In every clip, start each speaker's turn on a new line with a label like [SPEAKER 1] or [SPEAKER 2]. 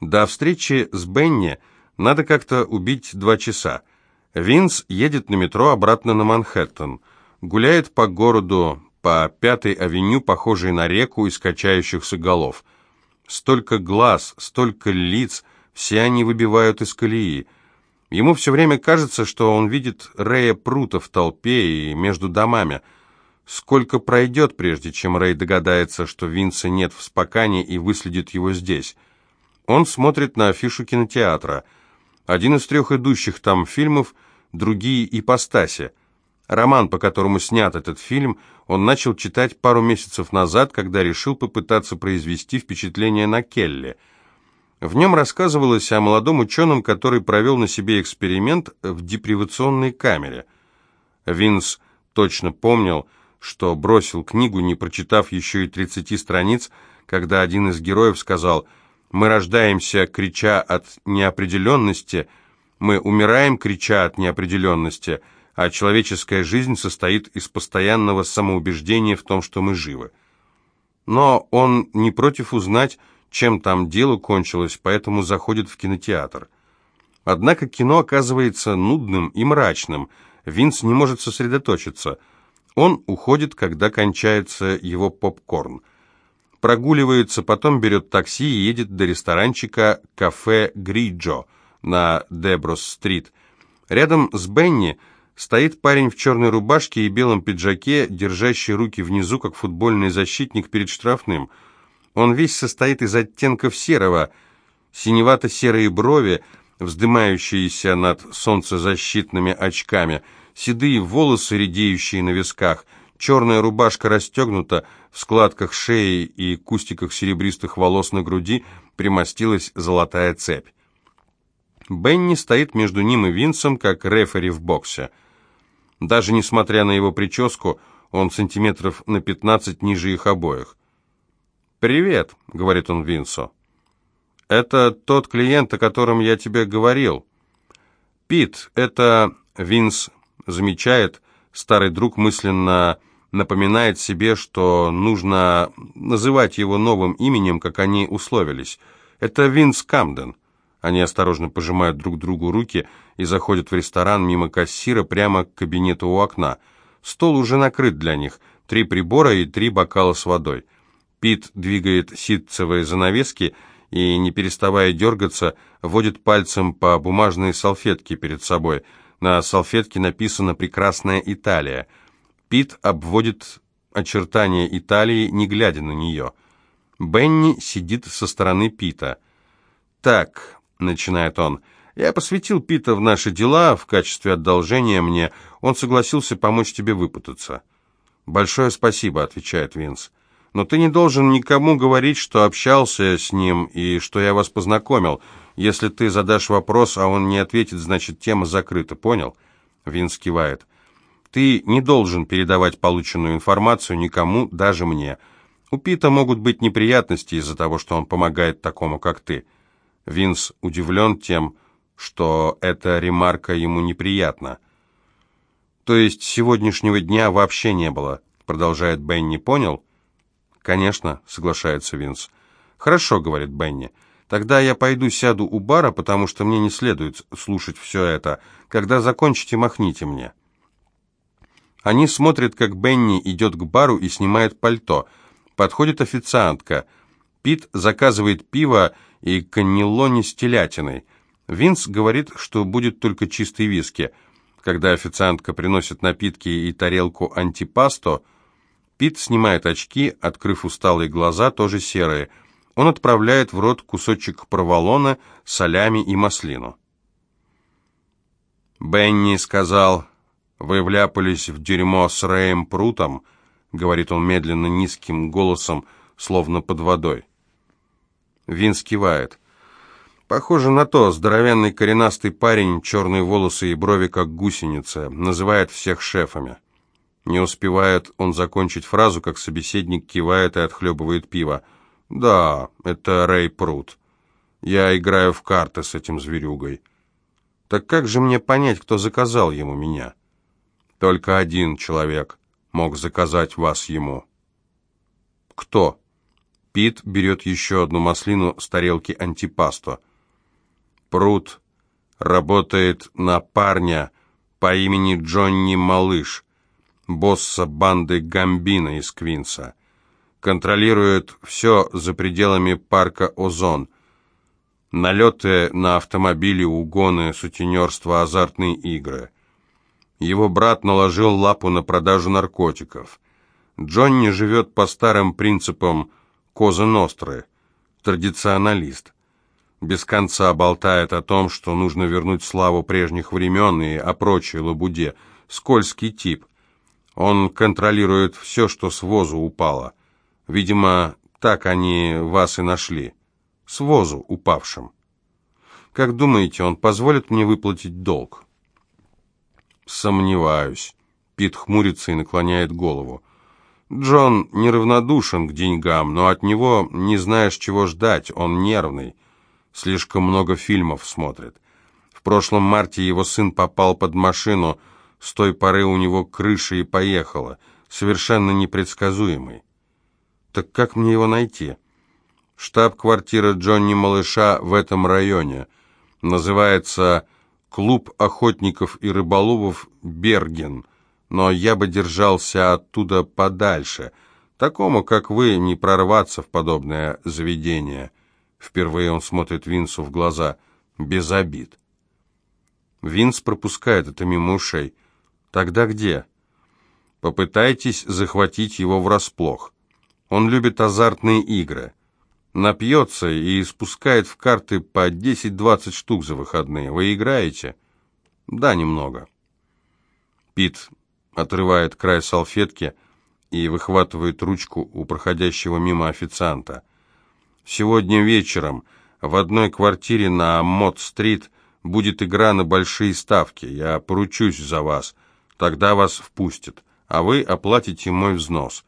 [SPEAKER 1] До встречи с Бенни надо как-то убить два часа. Винс едет на метро обратно на Манхэттен, гуляет по городу, по Пятой авеню, похожей на реку из качающихся голов. Столько глаз, столько лиц, все они выбивают из колеи. Ему все время кажется, что он видит Рэя Прута в толпе и между домами. Сколько пройдет, прежде чем Рэй догадается, что Винса нет в Спокане и выследит его здесь? Он смотрит на афишу кинотеатра. Один из трех идущих там фильмов «Другие ипостаси». Роман, по которому снят этот фильм, он начал читать пару месяцев назад, когда решил попытаться произвести впечатление на Келли. В нем рассказывалось о молодом ученом, который провел на себе эксперимент в депривационной камере. Винс точно помнил, что бросил книгу, не прочитав еще и 30 страниц, когда один из героев сказал «Мы рождаемся, крича от неопределенности, мы умираем, крича от неопределенности», а человеческая жизнь состоит из постоянного самоубеждения в том, что мы живы. Но он не против узнать, чем там дело кончилось, поэтому заходит в кинотеатр. Однако кино оказывается нудным и мрачным, Винс не может сосредоточиться. Он уходит, когда кончается его попкорн. Прогуливается, потом берет такси и едет до ресторанчика «Кафе Гриджо» на Деброс-стрит. Рядом с Бенни – Стоит парень в черной рубашке и белом пиджаке, держащий руки внизу, как футбольный защитник перед штрафным. Он весь состоит из оттенков серого, синевато-серые брови, вздымающиеся над солнцезащитными очками, седые волосы, редеющие на висках, черная рубашка расстегнута, в складках шеи и кустиках серебристых волос на груди примостилась золотая цепь. Бенни стоит между ним и Винсом, как рефери в боксе – даже несмотря на его прическу, он сантиметров на пятнадцать ниже их обоих. «Привет», — говорит он Винсу. «Это тот клиент, о котором я тебе говорил». «Пит, это...» — Винс замечает, старый друг мысленно напоминает себе, что нужно называть его новым именем, как они условились. «Это Винс Камден». Они осторожно пожимают друг другу руки и заходят в ресторан мимо кассира прямо к кабинету у окна. Стол уже накрыт для них, три прибора и три бокала с водой. Пит двигает ситцевые занавески и, не переставая дергаться, водит пальцем по бумажной салфетке перед собой. На салфетке написано «Прекрасная Италия». Пит обводит очертания Италии, не глядя на нее. Бенни сидит со стороны Пита. «Так, — начинает он. «Я посвятил Пита в наши дела в качестве одолжения мне. Он согласился помочь тебе выпутаться». «Большое спасибо», — отвечает Винс. «Но ты не должен никому говорить, что общался с ним и что я вас познакомил. Если ты задашь вопрос, а он не ответит, значит, тема закрыта, понял?» Винс кивает. «Ты не должен передавать полученную информацию никому, даже мне. У Пита могут быть неприятности из-за того, что он помогает такому, как ты». Винс удивлен тем, что эта ремарка ему неприятна. «То есть сегодняшнего дня вообще не было?» продолжает Бенни, понял? «Конечно», — соглашается Винс. «Хорошо», — говорит Бенни. «Тогда я пойду сяду у бара, потому что мне не следует слушать все это. Когда закончите, махните мне». Они смотрят, как Бенни идет к бару и снимает пальто. Подходит официантка. Пит заказывает пиво и каннелони с телятиной. Винс говорит, что будет только чистый виски. Когда официантка приносит напитки и тарелку антипасто, Пит снимает очки, открыв усталые глаза, тоже серые. Он отправляет в рот кусочек проволона, солями и маслину. «Бенни сказал, вы вляпались в дерьмо с Рэем Прутом», — говорит он медленно низким голосом, словно под водой. Винс кивает. Похоже на то, здоровенный коренастый парень, черные волосы и брови, как гусеница, называет всех шефами. Не успевает он закончить фразу, как собеседник кивает и отхлебывает пиво. «Да, это Рэй Прут. Я играю в карты с этим зверюгой. Так как же мне понять, кто заказал ему меня? Только один человек мог заказать вас ему». «Кто?» Пит берет еще одну маслину с тарелки антипасто. Пруд работает на парня по имени Джонни Малыш, босса банды Гамбина из Квинса. Контролирует все за пределами парка Озон. Налеты на автомобили, угоны, сутенерство, азартные игры. Его брат наложил лапу на продажу наркотиков. Джонни живет по старым принципам Коза Ностры, традиционалист. Без конца болтает о том, что нужно вернуть славу прежних времен и о прочей лабуде. Скользкий тип. Он контролирует все, что с возу упало. Видимо, так они вас и нашли. С возу упавшим. Как думаете, он позволит мне выплатить долг? Сомневаюсь. Пит хмурится и наклоняет голову. Джон неравнодушен к деньгам, но от него не знаешь, чего ждать, он нервный. Слишком много фильмов смотрит. В прошлом марте его сын попал под машину, с той поры у него крыша и поехала, совершенно непредсказуемый. Так как мне его найти? Штаб-квартира Джонни Малыша в этом районе. Называется «Клуб охотников и рыболовов Берген» но я бы держался оттуда подальше. Такому, как вы, не прорваться в подобное заведение. Впервые он смотрит Винсу в глаза, без обид. Винс пропускает это мимо ушей. Тогда где? Попытайтесь захватить его врасплох. Он любит азартные игры. Напьется и спускает в карты по 10-20 штук за выходные. Вы играете? Да, немного. Пит отрывает край салфетки и выхватывает ручку у проходящего мимо официанта. «Сегодня вечером в одной квартире на Мод-стрит будет игра на большие ставки. Я поручусь за вас. Тогда вас впустят, а вы оплатите мой взнос.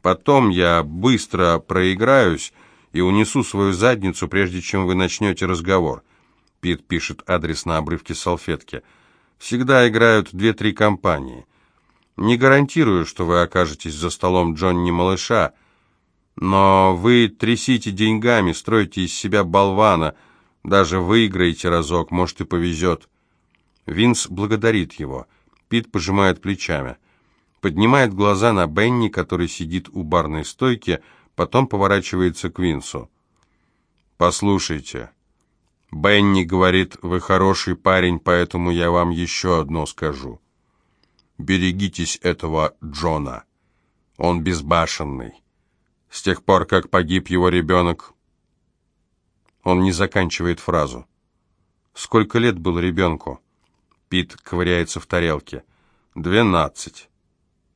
[SPEAKER 1] Потом я быстро проиграюсь и унесу свою задницу, прежде чем вы начнете разговор». Пит пишет адрес на обрывке салфетки. «Всегда играют две-три компании». Не гарантирую, что вы окажетесь за столом Джонни Малыша, но вы трясите деньгами, строите из себя болвана, даже выиграете разок, может и повезет. Винс благодарит его. Пит пожимает плечами. Поднимает глаза на Бенни, который сидит у барной стойки, потом поворачивается к Винсу. «Послушайте, Бенни говорит, вы хороший парень, поэтому я вам еще одно скажу. Берегитесь этого Джона. Он безбашенный. С тех пор, как погиб его ребенок... Он не заканчивает фразу. Сколько лет был ребенку? Пит ковыряется в тарелке. Двенадцать.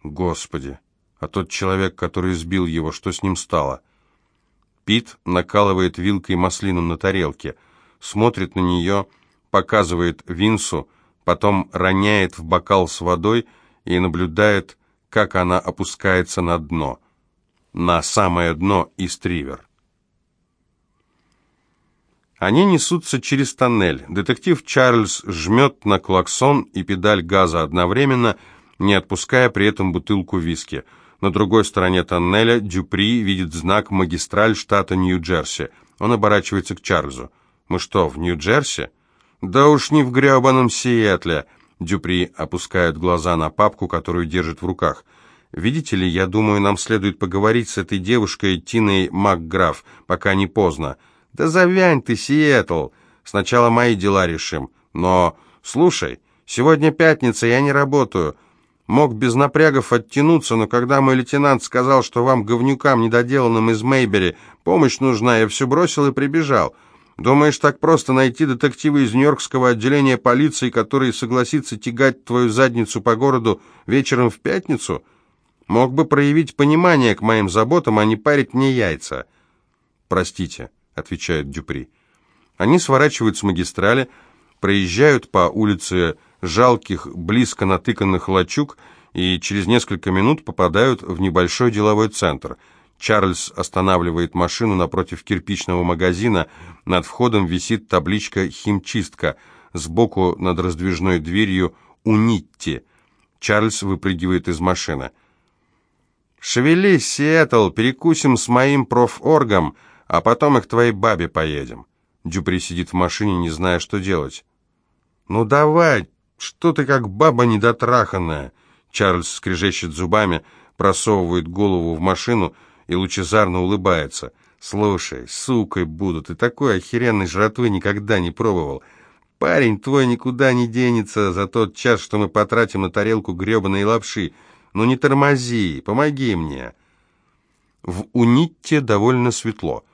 [SPEAKER 1] Господи, а тот человек, который сбил его, что с ним стало? Пит накалывает вилкой маслину на тарелке, смотрит на нее, показывает Винсу, потом роняет в бокал с водой и наблюдает, как она опускается на дно, на самое дно из тривер. Они несутся через тоннель. Детектив Чарльз жмет на клаксон и педаль газа одновременно, не отпуская при этом бутылку виски. На другой стороне тоннеля Дюпри видит знак «Магистраль штата Нью-Джерси». Он оборачивается к Чарльзу. «Мы что, в Нью-Джерси?» «Да уж не в гребаном Сиэтле!» Дюпри опускает глаза на папку, которую держит в руках. «Видите ли, я думаю, нам следует поговорить с этой девушкой Тиной МакГраф, пока не поздно». «Да завянь ты, Сиэтл! Сначала мои дела решим. Но, слушай, сегодня пятница, я не работаю. Мог без напрягов оттянуться, но когда мой лейтенант сказал, что вам, говнюкам, недоделанным из Мейбери, помощь нужна, я все бросил и прибежал». Думаешь, так просто найти детектива из Нью-Йоркского отделения полиции, который согласится тягать твою задницу по городу вечером в пятницу? Мог бы проявить понимание к моим заботам, а не парить мне яйца. «Простите», — отвечает Дюпри. Они сворачивают с магистрали, проезжают по улице жалких, близко натыканных лачуг и через несколько минут попадают в небольшой деловой центр — Чарльз останавливает машину напротив кирпичного магазина. Над входом висит табличка «Химчистка». Сбоку над раздвижной дверью «Унитти». Чарльз выпрыгивает из машины. «Шевелись, Сиэтл, перекусим с моим профоргом, а потом и к твоей бабе поедем». Дюпри сидит в машине, не зная, что делать. «Ну давай, что ты как баба недотраханная?» Чарльз скрежещет зубами, просовывает голову в машину и лучезарно улыбается. «Слушай, сукой буду, ты такой охеренной жратвы никогда не пробовал. Парень твой никуда не денется за тот час, что мы потратим на тарелку гребаной лапши. Ну не тормози, помоги мне». В Унитте довольно светло.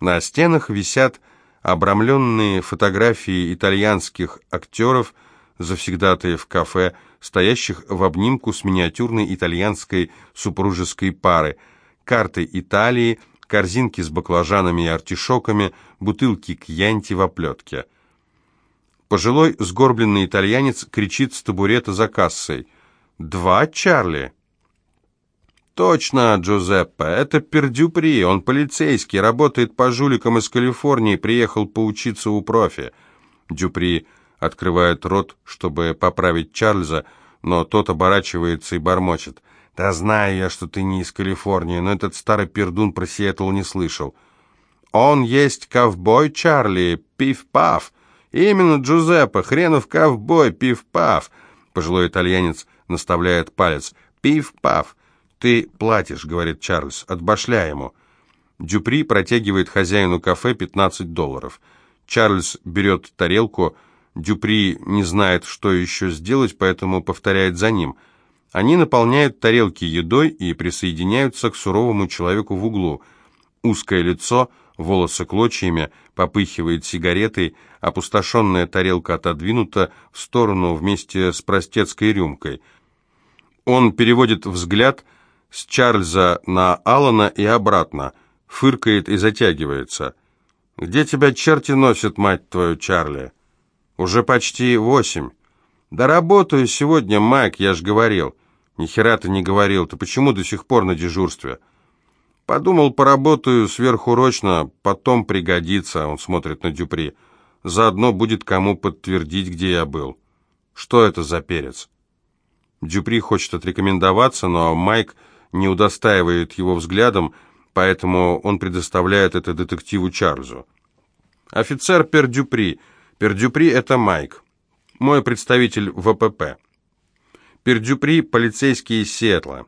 [SPEAKER 1] На стенах висят обрамленные фотографии итальянских актеров, завсегдатаев кафе, стоящих в обнимку с миниатюрной итальянской супружеской пары, карты Италии, корзинки с баклажанами и артишоками, бутылки кьянти в оплетке. Пожилой сгорбленный итальянец кричит с табурета за кассой. «Два, Чарли?» «Точно, Джузеппе, это Пердюпри, он полицейский, работает по жуликам из Калифорнии, приехал поучиться у профи». Дюпри открывает рот, чтобы поправить Чарльза, но тот оборачивается и бормочет. «Да знаю я, что ты не из Калифорнии, но этот старый пердун про Сиэтл не слышал». «Он есть ковбой Чарли, пиф-паф». «Именно, Джузеппе, хренов ковбой, пиф-паф». Пожилой итальянец наставляет палец. «Пиф-паф». «Ты платишь», — говорит Чарльз, — «отбашля ему». Дюпри протягивает хозяину кафе 15 долларов. Чарльз берет тарелку, Дюпри не знает, что еще сделать, поэтому повторяет за ним. Они наполняют тарелки едой и присоединяются к суровому человеку в углу. Узкое лицо, волосы клочьями, попыхивает сигаретой, опустошенная тарелка отодвинута в сторону вместе с простецкой рюмкой. Он переводит взгляд с Чарльза на Алана и обратно, фыркает и затягивается. «Где тебя черти носят, мать твою, Чарли?» «Уже почти восемь». «Да работаю сегодня, Майк, я ж говорил». «Ни хера ты не говорил, ты почему до сих пор на дежурстве?» «Подумал, поработаю сверхурочно, потом пригодится», — он смотрит на Дюпри. «Заодно будет кому подтвердить, где я был». «Что это за перец?» Дюпри хочет отрекомендоваться, но Майк не удостаивает его взглядом, поэтому он предоставляет это детективу Чарльзу. «Офицер Пердюпри», Пердюпри – это Майк, мой представитель в ВПП. Пердюпри – полицейский из Сиэтла.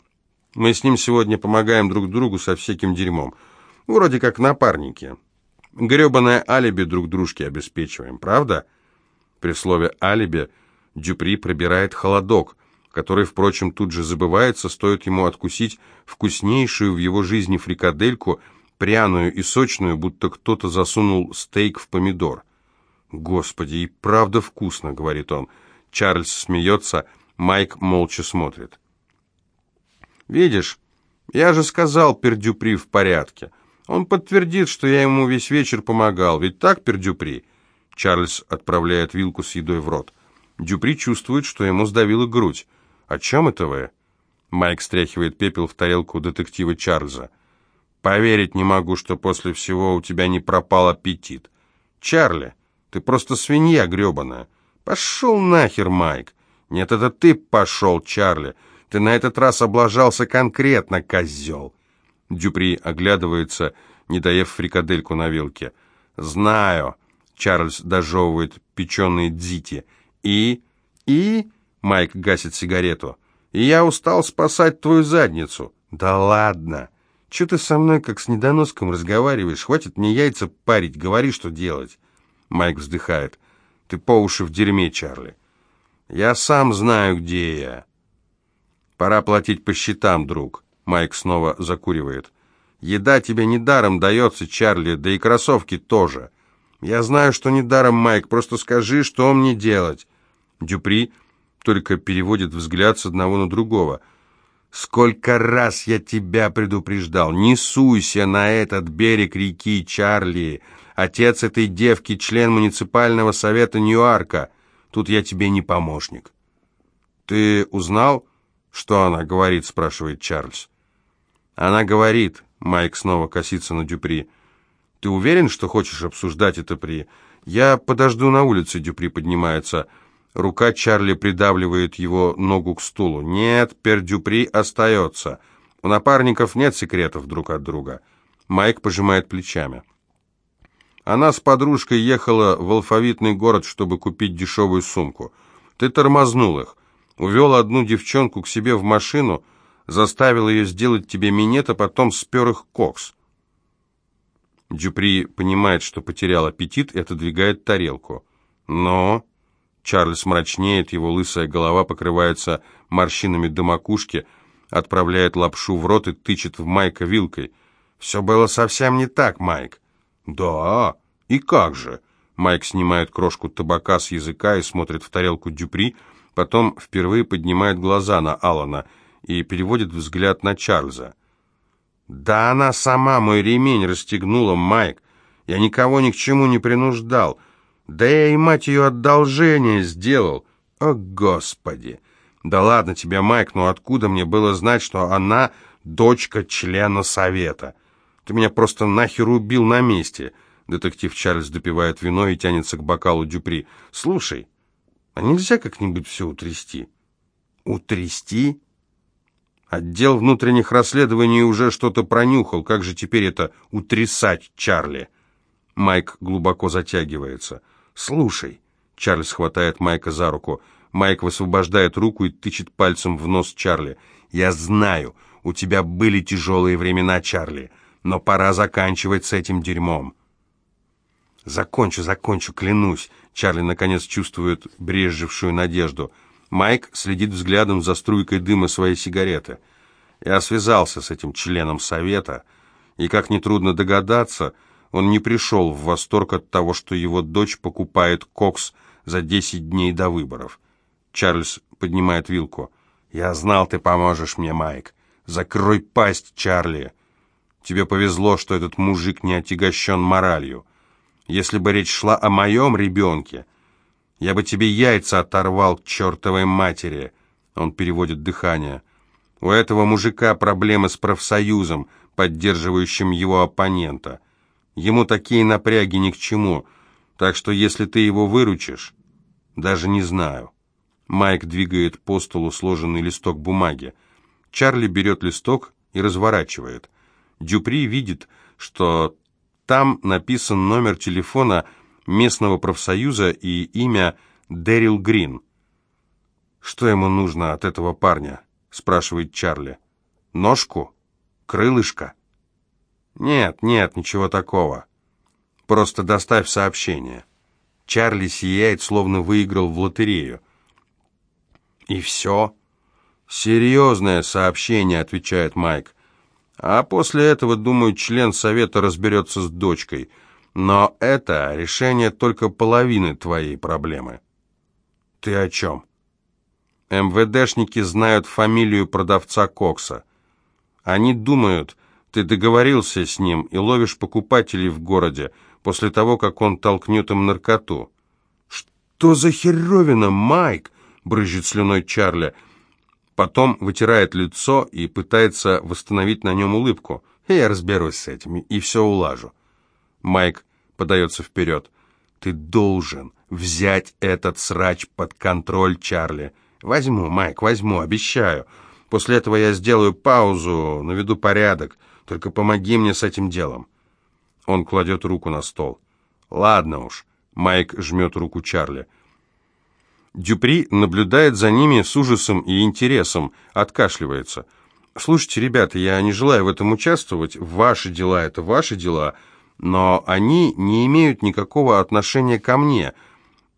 [SPEAKER 1] Мы с ним сегодня помогаем друг другу со всяким дерьмом. Вроде как напарники. Гребаное алиби друг дружке обеспечиваем, правда? При слове «алиби» Дюпри пробирает холодок, который, впрочем, тут же забывается, стоит ему откусить вкуснейшую в его жизни фрикадельку, пряную и сочную, будто кто-то засунул стейк в помидор. «Господи, и правда вкусно», — говорит он. Чарльз смеется, Майк молча смотрит. «Видишь, я же сказал Пердюпри в порядке. Он подтвердит, что я ему весь вечер помогал. Ведь так, Пердюпри?» Чарльз отправляет вилку с едой в рот. Дюпри чувствует, что ему сдавила грудь. «О чем это вы?» Майк стряхивает пепел в тарелку детектива Чарльза. «Поверить не могу, что после всего у тебя не пропал аппетит. Чарли, ты просто свинья гребаная. Пошел нахер, Майк. Нет, это ты пошел, Чарли. Ты на этот раз облажался конкретно, козел. Дюпри оглядывается, не доев фрикадельку на вилке. «Знаю», — Чарльз дожевывает печеные дзити. «И? И?» — Майк гасит сигарету. «И я устал спасать твою задницу». «Да ладно! Че ты со мной как с недоноском разговариваешь? Хватит мне яйца парить, говори, что делать». Майк вздыхает. «Ты по уши в дерьме, Чарли. Я сам знаю, где я». «Пора платить по счетам, друг». Майк снова закуривает. «Еда тебе недаром дается, Чарли, да и кроссовки тоже. Я знаю, что недаром, Майк, просто скажи, что мне делать». Дюпри только переводит взгляд с одного на другого. «Сколько раз я тебя предупреждал! Не суйся на этот берег реки, Чарли! Отец этой девки, член муниципального совета Ньюарка. Тут я тебе не помощник». «Ты узнал, что она говорит?» – спрашивает Чарльз. «Она говорит», – Майк снова косится на Дюпри. «Ты уверен, что хочешь обсуждать это при...» «Я подожду на улице», – Дюпри поднимается. Рука Чарли придавливает его ногу к стулу. «Нет, Пердюпри остается». У напарников нет секретов друг от друга. Майк пожимает плечами. Она с подружкой ехала в алфавитный город, чтобы купить дешевую сумку. Ты тормознул их, увел одну девчонку к себе в машину, заставил ее сделать тебе минет, а потом спер их кокс. Дюпри понимает, что потерял аппетит и отодвигает тарелку. Но... Чарльз мрачнеет, его лысая голова покрывается морщинами до макушки, отправляет лапшу в рот и тычет в Майка вилкой. «Все было совсем не так, Майк». «Да? И как же?» Майк снимает крошку табака с языка и смотрит в тарелку Дюпри, потом впервые поднимает глаза на Алана и переводит взгляд на Чарльза. «Да она сама мой ремень расстегнула, Майк. Я никого ни к чему не принуждал. Да я и, мать ее, одолжение сделал. О, Господи! Да ладно тебе, Майк, но откуда мне было знать, что она дочка члена совета? Ты меня просто нахер убил на месте!» Детектив Чарльз допивает вино и тянется к бокалу Дюпри. «Слушай, а нельзя как-нибудь все утрясти?» «Утрясти?» Отдел внутренних расследований уже что-то пронюхал. Как же теперь это утрясать, Чарли? Майк глубоко затягивается. «Слушай», — Чарльз хватает Майка за руку. Майк высвобождает руку и тычет пальцем в нос Чарли. «Я знаю, у тебя были тяжелые времена, Чарли, но пора заканчивать с этим дерьмом». «Закончу, закончу, клянусь», — Чарли наконец чувствует брежевшую надежду — Майк следит взглядом за струйкой дыма своей сигареты. Я связался с этим членом совета, и, как нетрудно догадаться, он не пришел в восторг от того, что его дочь покупает кокс за 10 дней до выборов. Чарльз поднимает вилку. «Я знал, ты поможешь мне, Майк. Закрой пасть, Чарли. Тебе повезло, что этот мужик не отягощен моралью. Если бы речь шла о моем ребенке, я бы тебе яйца оторвал к чертовой матери!» Он переводит дыхание. «У этого мужика проблемы с профсоюзом, поддерживающим его оппонента. Ему такие напряги ни к чему, так что если ты его выручишь, даже не знаю». Майк двигает по столу сложенный листок бумаги. Чарли берет листок и разворачивает. Дюпри видит, что там написан номер телефона местного профсоюза и имя Дэрил Грин. «Что ему нужно от этого парня?» — спрашивает Чарли. «Ножку? Крылышко?» «Нет, нет, ничего такого. Просто доставь сообщение». Чарли сияет, словно выиграл в лотерею. «И все?» «Серьезное сообщение», — отвечает Майк. «А после этого, думаю, член совета разберется с дочкой». Но это решение только половины твоей проблемы. Ты о чем? МВДшники знают фамилию продавца Кокса. Они думают, ты договорился с ним и ловишь покупателей в городе после того, как он толкнет им наркоту. «Что за херовина, Майк?» — брызжет слюной Чарли. Потом вытирает лицо и пытается восстановить на нем улыбку. «Я разберусь с этим и все улажу». Майк подается вперед. «Ты должен взять этот срач под контроль, Чарли». «Возьму, Майк, возьму, обещаю. После этого я сделаю паузу, наведу порядок. Только помоги мне с этим делом». Он кладет руку на стол. «Ладно уж». Майк жмет руку Чарли. Дюпри наблюдает за ними с ужасом и интересом, откашливается. «Слушайте, ребята, я не желаю в этом участвовать. Ваши дела — это ваши дела но они не имеют никакого отношения ко мне.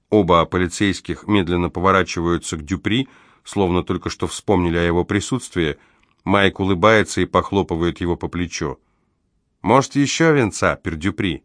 [SPEAKER 1] Оба полицейских медленно поворачиваются к Дюпри, словно только что вспомнили о его присутствии. Майк улыбается и похлопывает его по плечу. «Может, еще венца, пердюпри?»